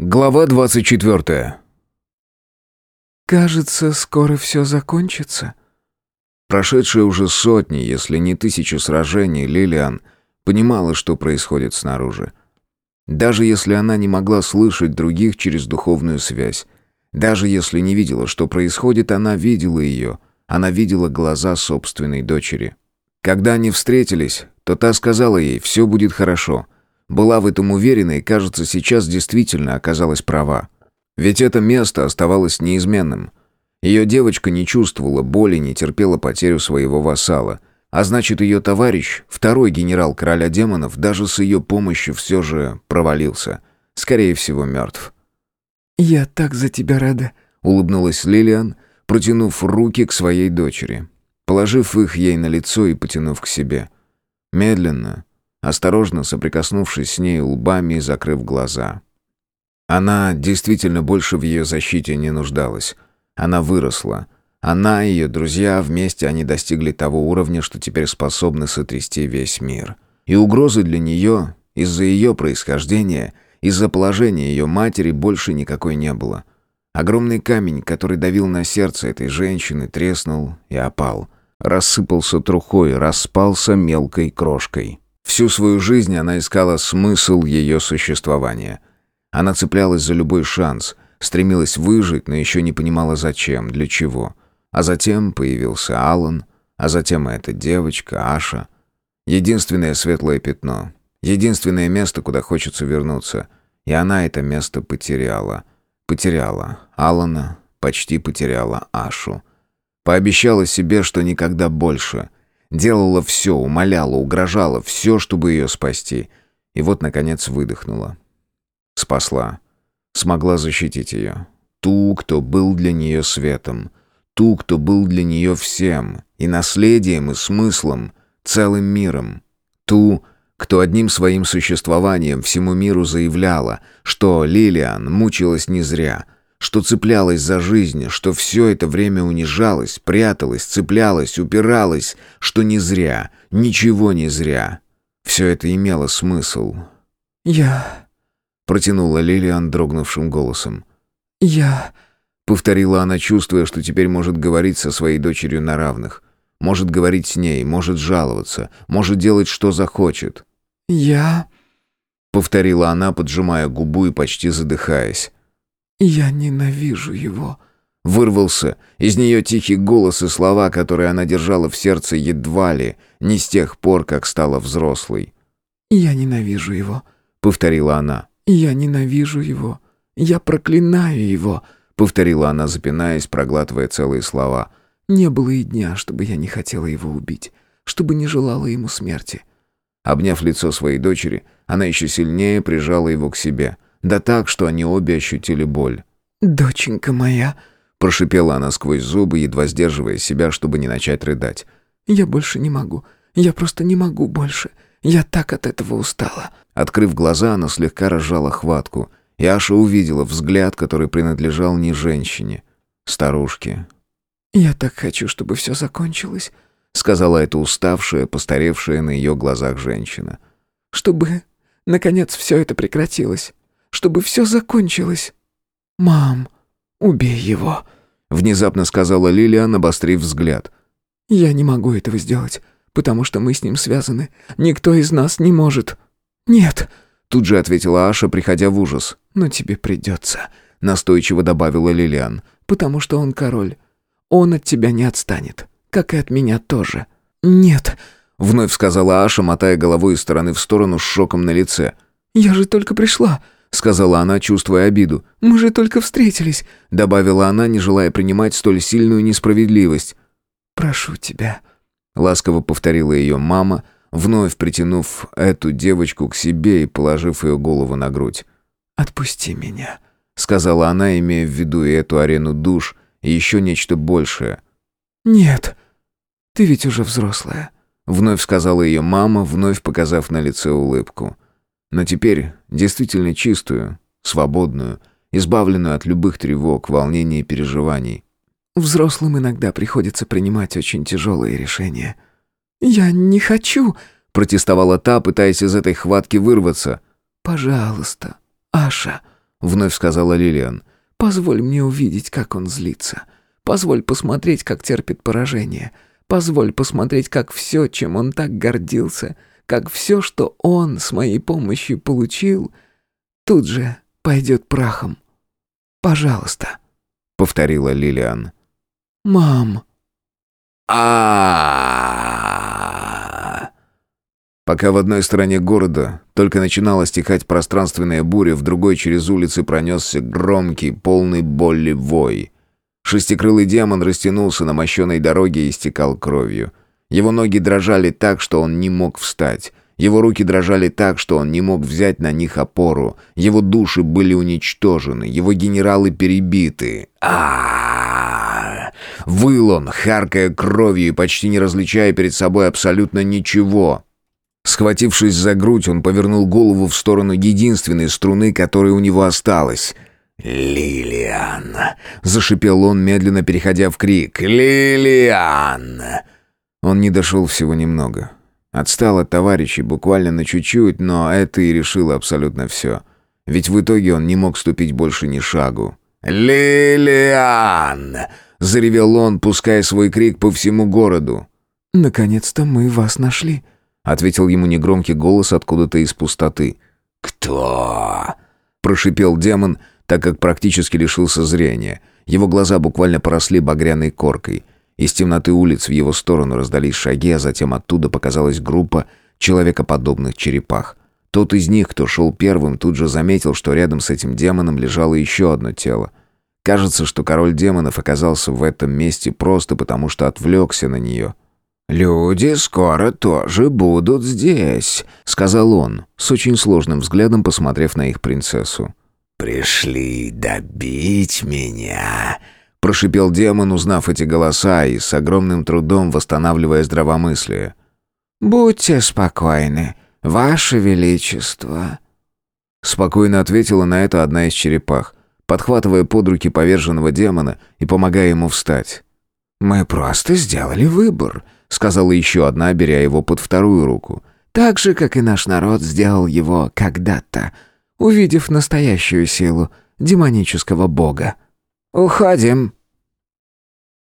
Глава 24. «Кажется, скоро все закончится». Прошедшие уже сотни, если не тысячи сражений, Лилиан понимала, что происходит снаружи. Даже если она не могла слышать других через духовную связь, даже если не видела, что происходит, она видела ее, она видела глаза собственной дочери. Когда они встретились, то та сказала ей «все будет хорошо», была в этом уверена и, кажется, сейчас действительно оказалась права. Ведь это место оставалось неизменным. Ее девочка не чувствовала боли, не терпела потерю своего вассала. А значит, ее товарищ, второй генерал короля демонов, даже с ее помощью все же провалился. Скорее всего, мертв. «Я так за тебя рада», — улыбнулась Лилиан, протянув руки к своей дочери, положив их ей на лицо и потянув к себе. Медленно, осторожно соприкоснувшись с ней лбами и закрыв глаза. Она действительно больше в ее защите не нуждалась. Она выросла. Она и ее друзья вместе они достигли того уровня, что теперь способны сотрясти весь мир. И угрозы для нее, из-за ее происхождения, из-за положения ее матери больше никакой не было. Огромный камень, который давил на сердце этой женщины, треснул и опал. Рассыпался трухой, распался мелкой крошкой. Всю свою жизнь она искала смысл ее существования. Она цеплялась за любой шанс, стремилась выжить, но еще не понимала зачем, для чего. А затем появился Алан, а затем эта девочка, Аша. Единственное светлое пятно. Единственное место, куда хочется вернуться. И она это место потеряла. Потеряла Алана, почти потеряла Ашу. Пообещала себе, что никогда больше — Делала все, умоляла, угрожала, все, чтобы ее спасти. И вот, наконец, выдохнула. Спасла. Смогла защитить ее. Ту, кто был для нее светом. Ту, кто был для нее всем. И наследием, и смыслом, целым миром. Ту, кто одним своим существованием всему миру заявляла, что Лилиан мучилась не зря — что цеплялась за жизнь, что все это время унижалась, пряталась, цеплялась, упиралась, что не зря, ничего не зря. Все это имело смысл. «Я...» — протянула Лилиан дрогнувшим голосом. «Я...» — повторила она, чувствуя, что теперь может говорить со своей дочерью на равных. Может говорить с ней, может жаловаться, может делать, что захочет. «Я...» — повторила она, поджимая губу и почти задыхаясь. «Я ненавижу его», — вырвался из нее тихий голос и слова, которые она держала в сердце едва ли, не с тех пор, как стала взрослой. «Я ненавижу его», — повторила она. «Я ненавижу его. Я проклинаю его», — повторила она, запинаясь, проглатывая целые слова. «Не было и дня, чтобы я не хотела его убить, чтобы не желала ему смерти». Обняв лицо своей дочери, она еще сильнее прижала его к себе — да так, что они обе ощутили боль. «Доченька моя», — прошипела она сквозь зубы, едва сдерживая себя, чтобы не начать рыдать. «Я больше не могу. Я просто не могу больше. Я так от этого устала». Открыв глаза, она слегка разжала хватку, и Аша увидела взгляд, который принадлежал не женщине, старушке. «Я так хочу, чтобы все закончилось», — сказала эта уставшая, постаревшая на ее глазах женщина. «Чтобы, наконец, все это прекратилось чтобы все закончилось. «Мам, убей его», — внезапно сказала Лилиан, обострив взгляд. «Я не могу этого сделать, потому что мы с ним связаны. Никто из нас не может». «Нет», — тут же ответила Аша, приходя в ужас. «Но тебе придется», — настойчиво добавила Лилиан, «потому что он король. Он от тебя не отстанет, как и от меня тоже». «Нет», — вновь сказала Аша, мотая головой из стороны в сторону с шоком на лице. «Я же только пришла сказала она, чувствуя обиду. «Мы же только встретились», — добавила она, не желая принимать столь сильную несправедливость. «Прошу тебя», — ласково повторила ее мама, вновь притянув эту девочку к себе и положив ее голову на грудь. «Отпусти меня», — сказала она, имея в виду и эту арену душ, и еще нечто большее. «Нет, ты ведь уже взрослая», — вновь сказала ее мама, вновь показав на лице улыбку. Но теперь действительно чистую, свободную, избавленную от любых тревог, волнений и переживаний. Взрослым иногда приходится принимать очень тяжелые решения. «Я не хочу», — протестовала та, пытаясь из этой хватки вырваться. «Пожалуйста, Аша», — вновь сказала Лилиан. Позволь мне увидеть, как он злится. Позволь посмотреть, как терпит поражение. Позволь посмотреть, как все, чем он так гордился, как все, что он с моей помощью получил, тут же пойдет прахом. Пожалуйста», — повторила Лилиан. «Мам!» а Пока в одной стороне города только начинала стихать пространственная буря, в другой через улицы пронесся громкий, полный боли вой. Шестикрылый демон растянулся на мощенной дороге и истекал кровью. Его ноги дрожали так, что он не мог встать. Его руки дрожали так, что он не мог взять на них опору. Его души были уничтожены, его генералы перебиты. Выл он, харкая кровью и почти не различая перед собой абсолютно ничего. Схватившись за грудь, он повернул голову в сторону единственной струны, которая у него осталась. «Лилиан!» — зашипел он, медленно переходя в крик. «Лилиан!» Он не дошел всего немного. Отстал от товарищей буквально на чуть-чуть, но это и решило абсолютно все. Ведь в итоге он не мог ступить больше ни шагу. «Лилиан!» — заревел он, пуская свой крик по всему городу. «Наконец-то мы вас нашли», — ответил ему негромкий голос откуда-то из пустоты. «Кто?» — прошипел демон, так как практически лишился зрения. Его глаза буквально поросли багряной коркой — из темноты улиц в его сторону раздались шаги, а затем оттуда показалась группа человекоподобных черепах. Тот из них, кто шел первым, тут же заметил, что рядом с этим демоном лежало еще одно тело. Кажется, что король демонов оказался в этом месте просто потому, что отвлекся на нее. «Люди скоро тоже будут здесь», — сказал он, с очень сложным взглядом посмотрев на их принцессу. «Пришли добить меня», Прошипел демон, узнав эти голоса и с огромным трудом восстанавливая здравомыслие. «Будьте спокойны, ваше величество». Спокойно ответила на это одна из черепах, подхватывая под руки поверженного демона и помогая ему встать. «Мы просто сделали выбор», — сказала еще одна, беря его под вторую руку. «Так же, как и наш народ сделал его когда-то, увидев настоящую силу демонического бога». «Уходим»,